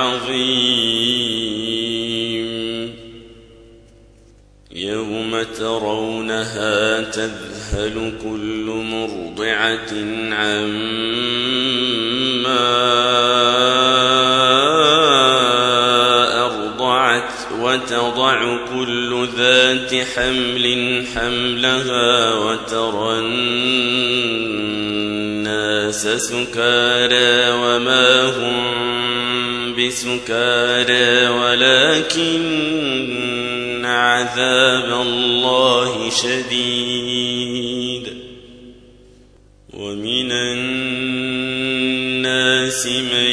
عظيم. يوم ترونها تذهل كل مرضعة عما أرضعت وتضع كل ذات حمل حملها وترى الناس سكارى وما هم بسكارى ولكن عذاب الله شديد. ومن الناس من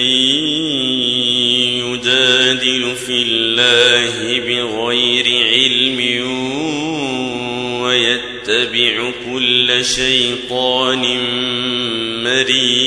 يجادل في الله بغير علم ويتبع كل شيطان مريد.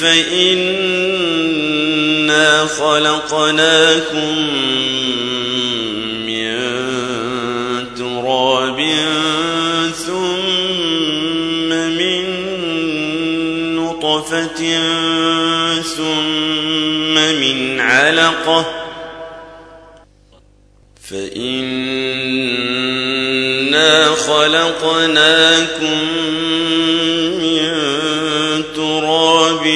فإنا خلقناكم من تراب ثم من نطفة ثم من علقة فإنا خلقناكم من تراب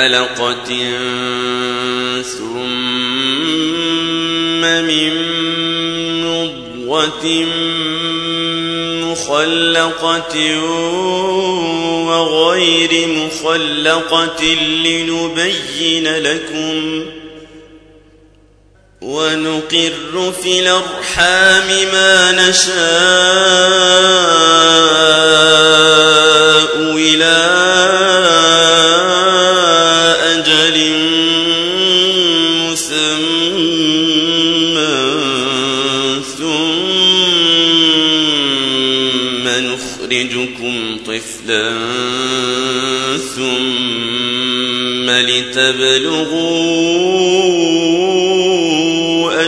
علقة ثم من مضغة مخلقة وغير مخلقة لنبين لكم ونقر في الأرحام ما نشاء إلى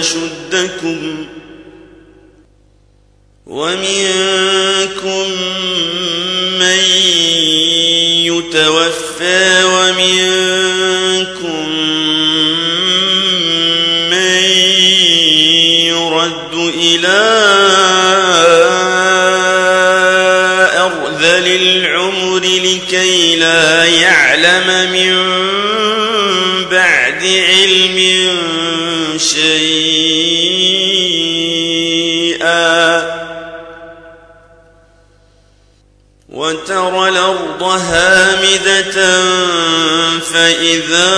أشدكم ومنكم من يتوفى ومنكم من يرد إلى وترى الأرض هامدة فإذا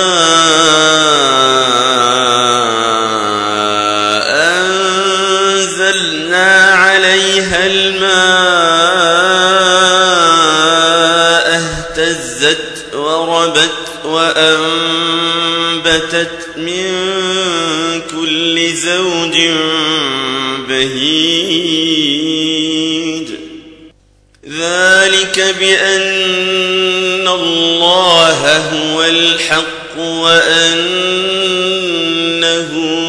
أنزلنا عليها الماء اهتزت وربت وأنبتت من كل زوج ذلك بأن الله هو الحق وأنه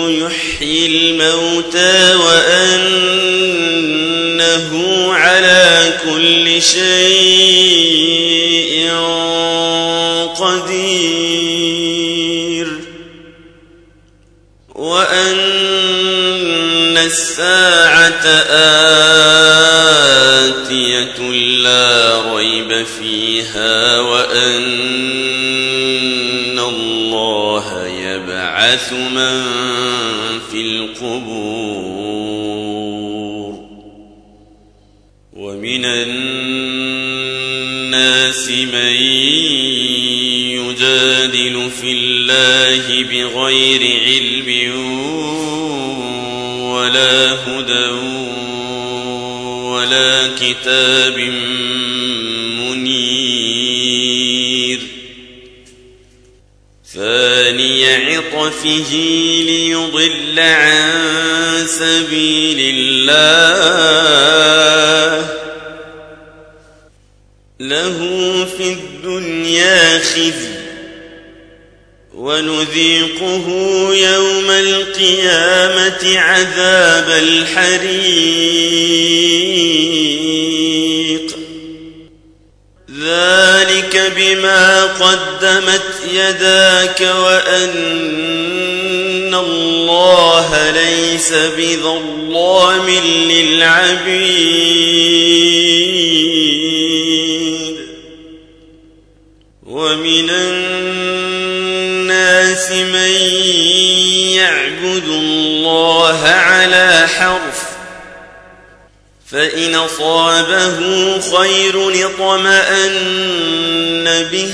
يحيي الموتى وأنه على كل شيء قدير وأن الساعة آه فيها وأن الله يبعث من في القبور ومن الناس من يجادل في الله بغير علم ولا هدى ولا كتاب عطفه ليضل عن سبيل الله له في الدنيا خزي ونذيقه يوم القيامة عذاب الحريق ذلك بما قدمت يداك وأن الله ليس بظلام للعبيد ومن الناس من يعبد الله على حرف فإن أصابه خير اطمأن به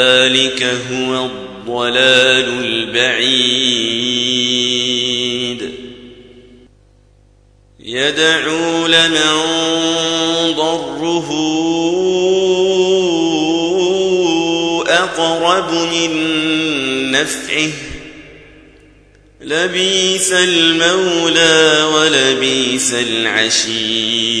ذلك هو الضلال البعيد يدعو لمن ضره أقرب من نفعه لبيس المولى ولبيس العشير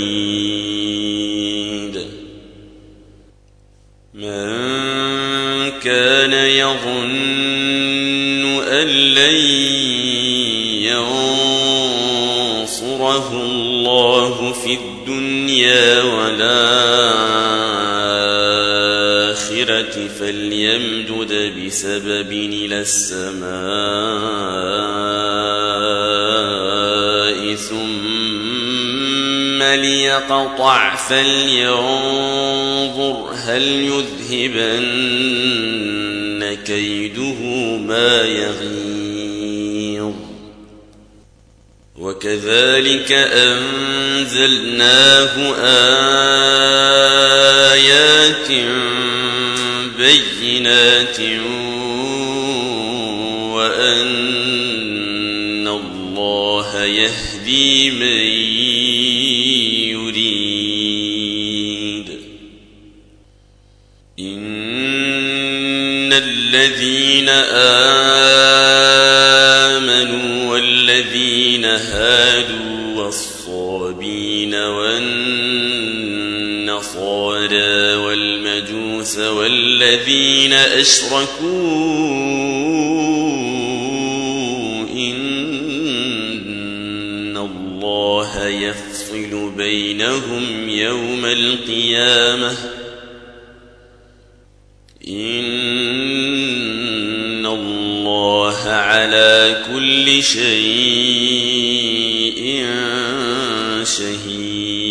والآخرة فليمدد بسبب إلى السماء ثم ليقطع فلينظر هل يذهبن كيده ما يغيظ. وكذلك أنزلناه آيات بينات وأن الله يهدي من يريد إن الذين آمنوا والذين أشركوا إن الله يفصل بينهم يوم القيامة إن الله على كل شيء شهيد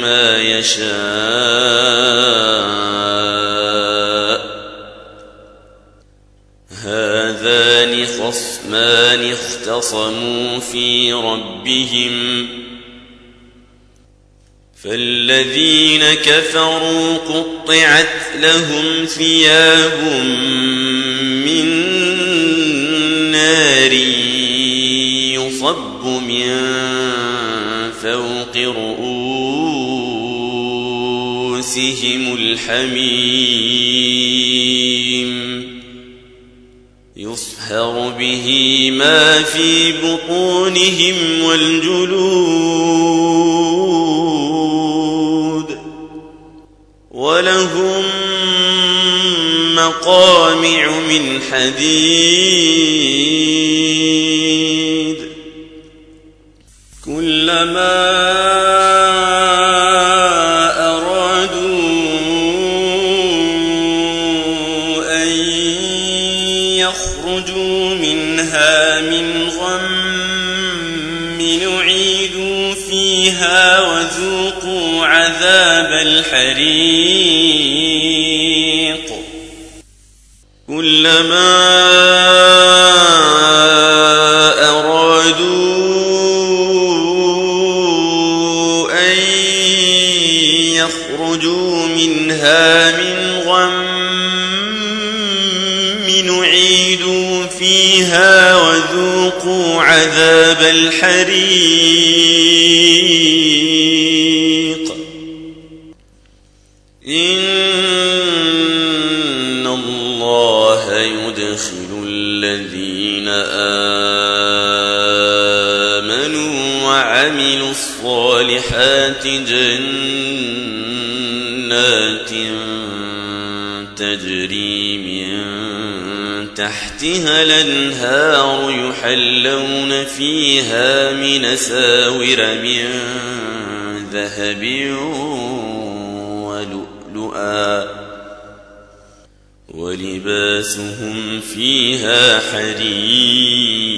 ما يشاء. هذان خصمان اختصموا في ربهم. فالذين كفروا قطعت لهم ثياب من نار يصب من رؤوسهم الحميم يصهر به ما في بطونهم والجلود ولهم مقامع من حديد يخرجوا منها من غم نعيدوا فيها وذوقوا عذاب الحريق. جنات تجري من تحتها الأنهار يحلون فيها من ساور من ذهب ولؤلؤا ولباسهم فيها حرير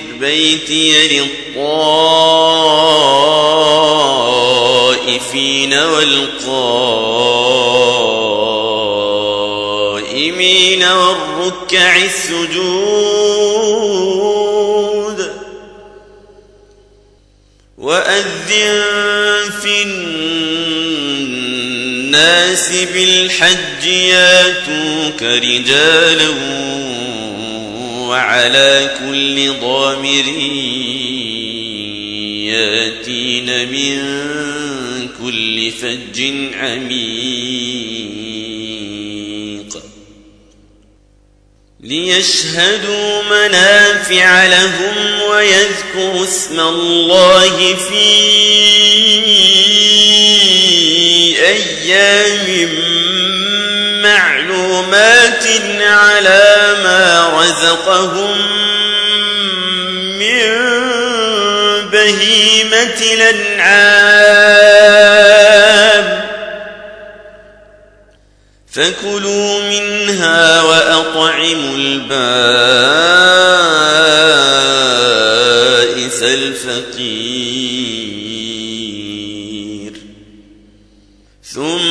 بيتي للطائفين والقائمين والركع السجود وأذن في الناس بالحج ياتوك رجالا وعلى كل ضامر ياتين من كل فج عميق. ليشهدوا منافع لهم ويذكروا اسم الله في رزقهم من بهيمة الأنعام. فكلوا منها وأطعموا البائس الفقير. ثم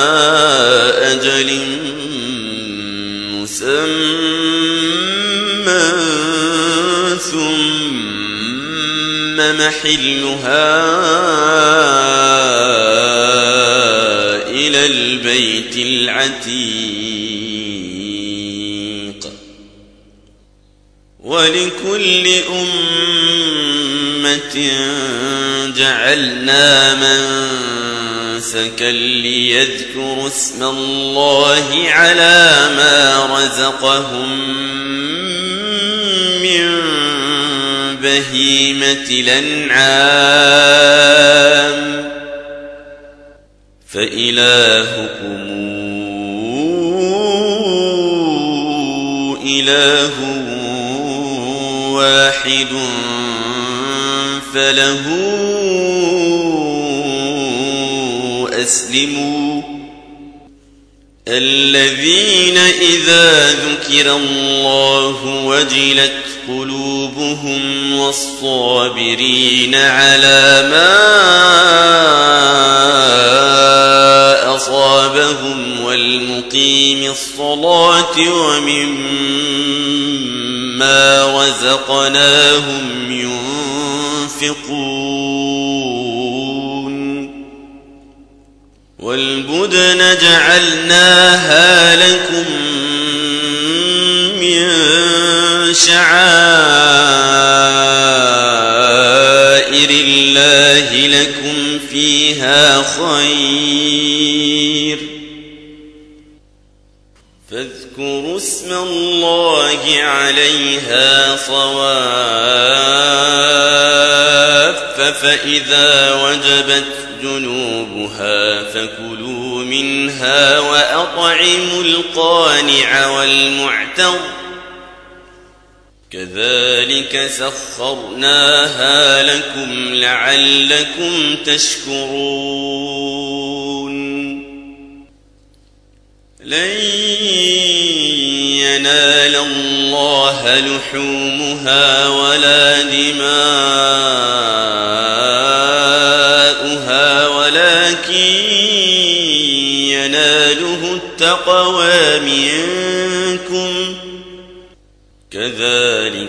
ثم محلها إلى البيت العتيق. ولكل أمة جعلنا منسكا ليذكروا اسم الله على ما رزقهم بهيمة الأنعام فإلهكم إله واحد فله أسلموا الذين إذا ذكر الله وجلت قلوبهم والصابرين على ما أصابهم والمقيم الصلاة ومما رزقناهم ينفقون والبدن جعلناها لكم من شعائر الله لكم فيها خير. فاذكروا اسم الله عليها صواف فإذا وجبت جنوبها فكلوا منها وأطعموا القانع والمعتر. كذلك سخرناها لكم لعلكم تشكرون. لن ينال الله لحومها ولا دماؤها ولكن يناله منكم. كذلك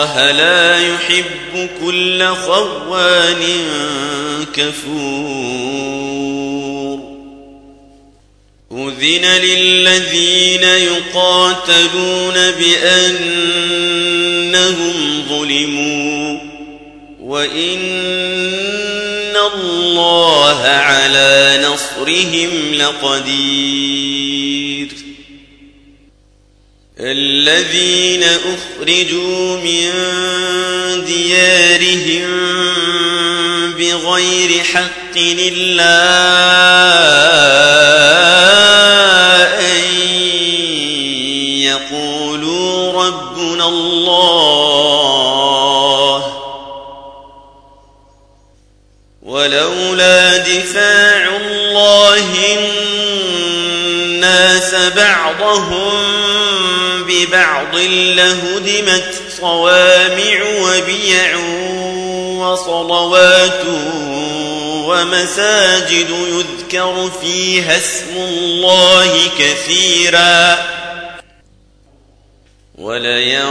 الله لا يحب كل خوان كفور. أذن للذين يقاتلون بأنهم ظلموا. وإن الله على نصرهم لقدير. الذين أخرجوا من ديارهم بغير حق إلا أن يقولوا ربنا الله. ولولا دفاع الله الناس بعضهم ببعض لهدمت صوامع وبيع وصلوات ومساجد يذكر فيها اسم الله كثيرا. ولينصرن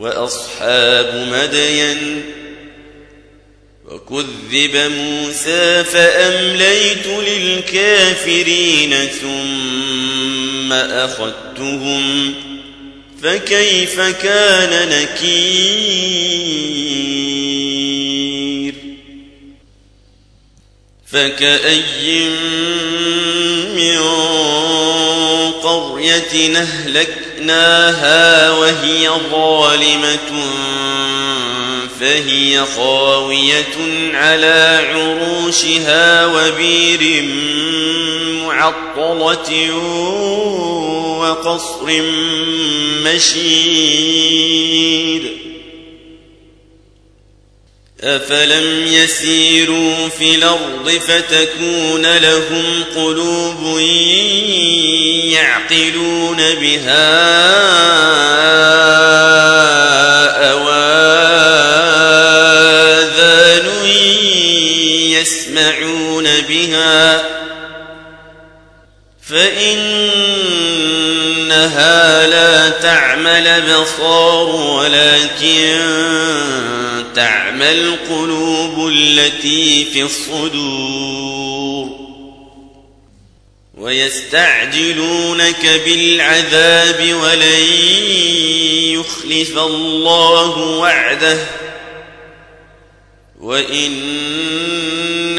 وأصحاب مدين وكذب موسى فأمليت للكافرين ثم أخذتهم فكيف كان نكير فكأي من قرية أهلكناها وهي ظالمة فهي خاوية على عروشها وبير معطلة وقصر مشيد. أفلم يسيروا في الأرض فتكون لهم قلوب يعقلون بها أواذان يسمعون بها فإنها لا تعمى الأبصار ولكن تعمى القلوب التي في الصدور ويستعجلونك بالعذاب ولن يخلف الله وعده وإن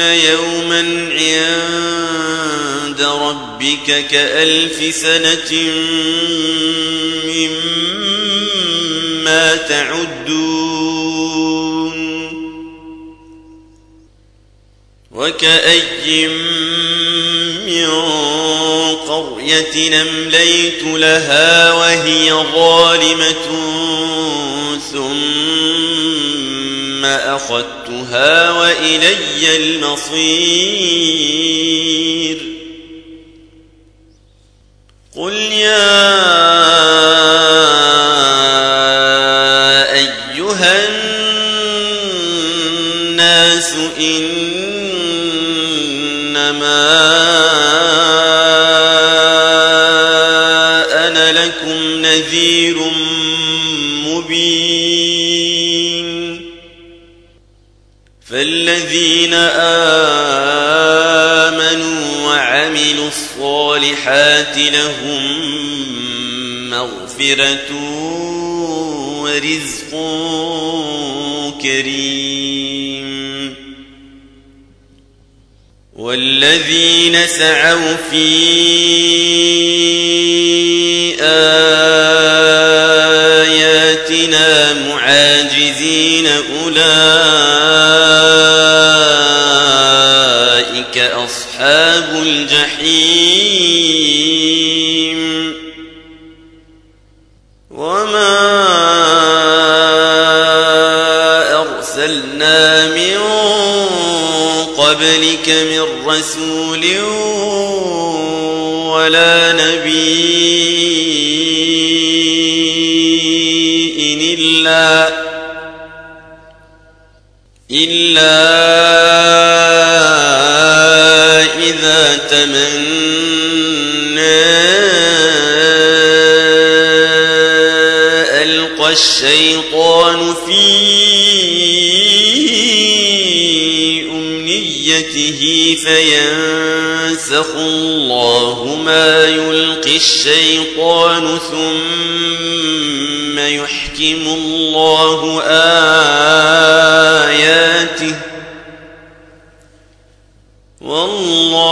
يوما عند ربك كألف سنة مما تعدون وكأي من قرية أمليت لها وهي ظالمة ثم أخذتها وإلي المصير. قل يا أيها الناس إنما الصالحات لهم مغفرة ورزق كريم. والذين سعوا في آياتنا معاجزين أولئك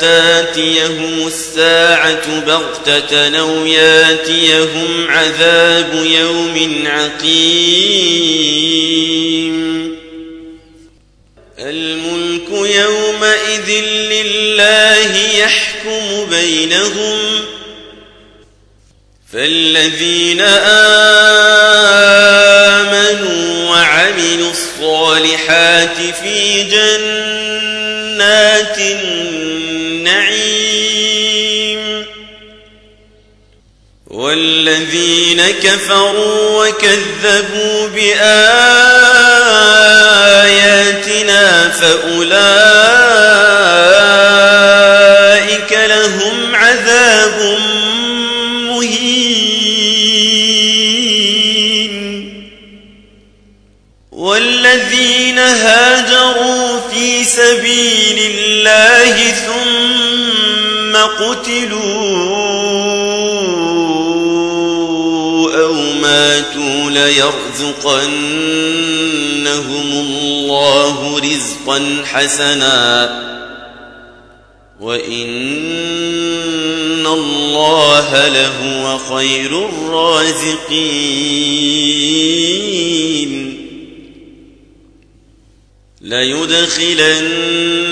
تاتيهم الساعة بغتة أو ياتيهم عذاب يوم عقيم. الملك يومئذ لله يحكم بينهم. فالذين آمنوا وعملوا الصالحات في جنات النعيم والذين كفروا وكذبوا بآياتنا فأولئك لهم عذاب مهين والذين هاجروا في سبيل الله ثم قتلوا أو ماتوا ليرزقنهم الله رزقا حسنا وإن الله لهو خير الرازقين ليدخلنهم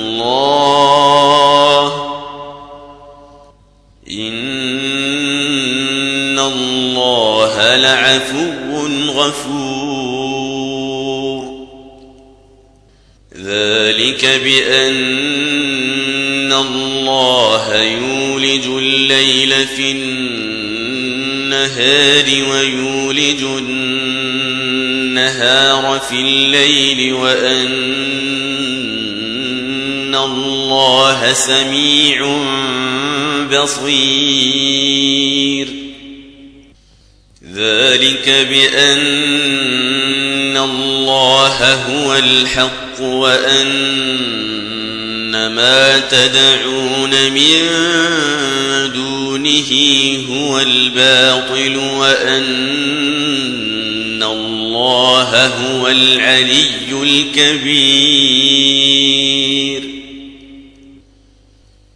الله. إن الله لعفو غفور. ذلك بأن الله يولج الليل في النهار ويولج النهار في الليل وأن الله سميع بصير ذلك بأن الله هو الحق وأن ما تدعون من دونه هو الباطل وأن الله هو العلي الكبير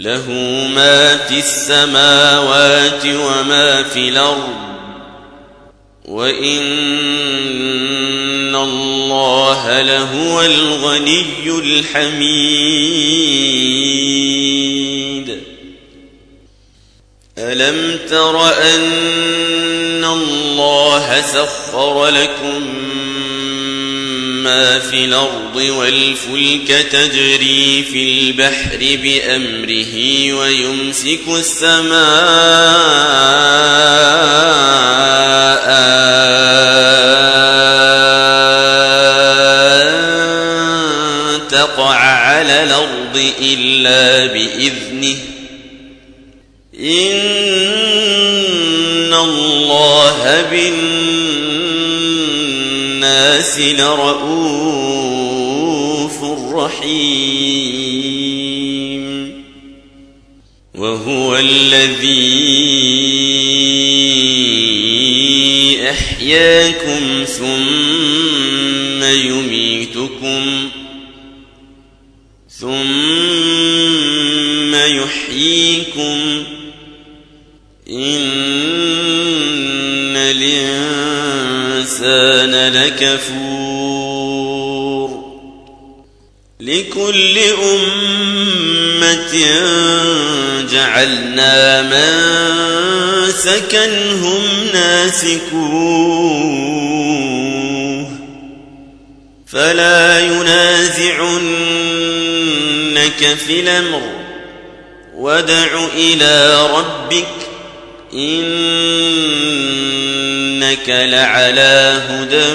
له ما في السماوات وما في الأرض وإن الله لهو الغني الحميد. ألم تر أن الله سخر لكم ما في الأرض والفلك تجري في البحر بأمره ويمسك السماء. أن تقع على الأرض إلا بإذنه. إن الله بالناس لرؤوف رحيم وهو الذي أحياكم ثم يميتكم ثم لكل أمة جعلنا من سكنهم ناسكوه. فلا ينازعنك في الأمر. وادع إلى ربك إنك لعلى هدى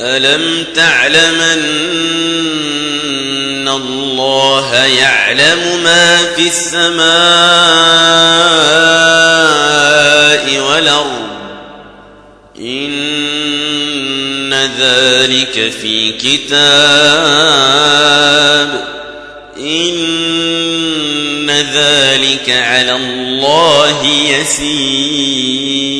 ألم تعلم أن الله يعلم ما في السماء والأرض؟ إن ذلك في كتاب. إن ذلك على الله يسير.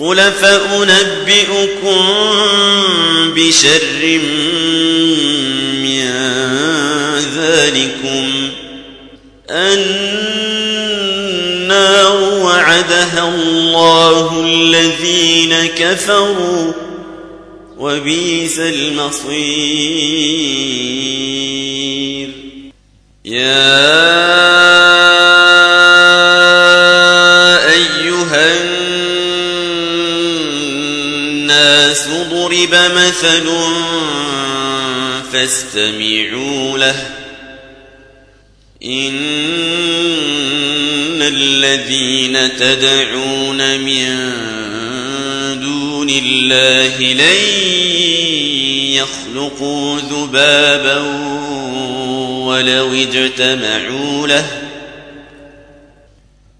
قل فأنبئكم بشر من ذلكم النار وعدها الله الذين كفروا وبئس المصير يا مثل فاستمعوا له. إن الذين تدعون من دون الله لن يخلقوا ذبابا ولو اجتمعوا له.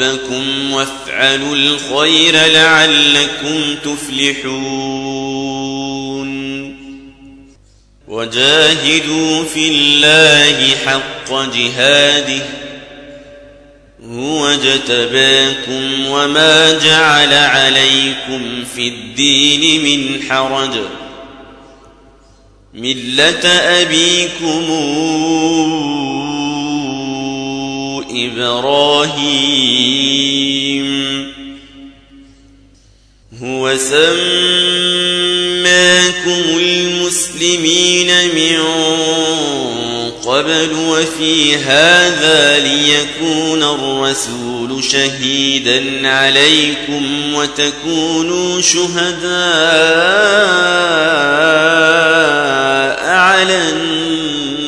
ربكم وافعلوا الخير لعلكم تفلحون. وجاهدوا في الله حق جهاده هو اجتباكم وما جعل عليكم في الدين من حرج. ملة أبيكم إبراهيم. هو سماكم المسلمين من قبل وفي هذا ليكون الرسول شهيدا عليكم وتكونوا شهداء على الناس.